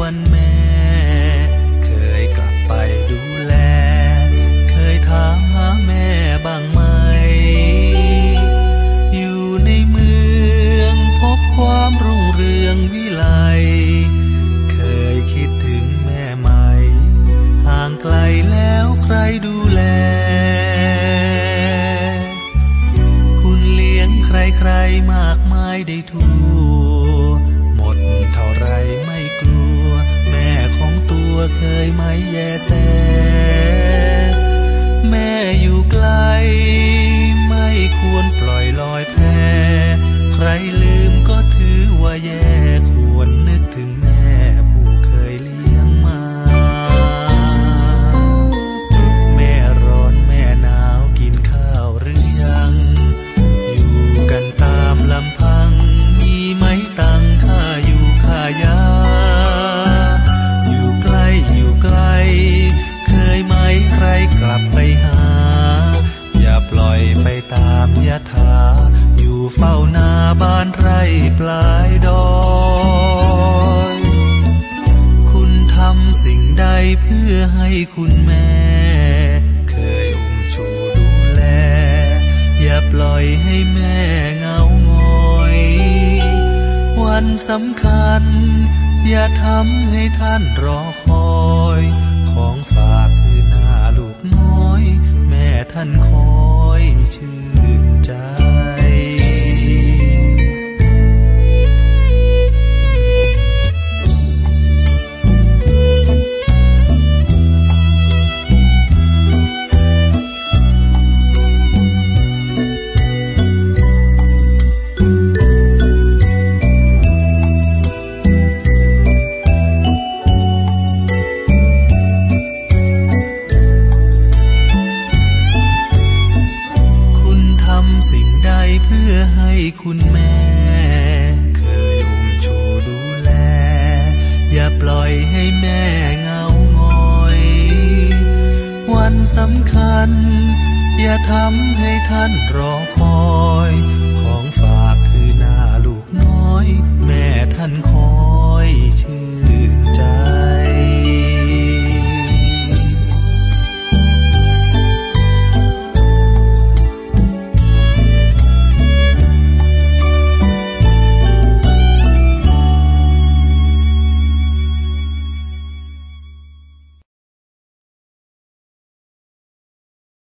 วันแม่ เคยกลับไปดูแล เคยถามหาแม่บ้างไหม อยู่ในเมืองพบความรุ่งเรืองวิไล เคยคิดถึงแม่ไหม ห่างไกลแล้วใครดูแล คุณเลี้ยงใครๆมากมายได้ทุก ลืมก็ถือว่าแย่ ปลายดอยคุณทำสิ่งใดเพื่อให้คุณแม่ เคยอุ้มชูดูแล อย่าปล่อยให้แม่เหงาหงอย วันสำคัญ อย่าทำให้ท่านรอคอย ของฝากคือหน้าลูกน้อย แม่ท่านคอย คุณแม่ เคยอุ้มชูดูแล อย่าปล่อยให้แม่เหงางอย วันสำคัญ อย่าทำให้ท่านรอคอย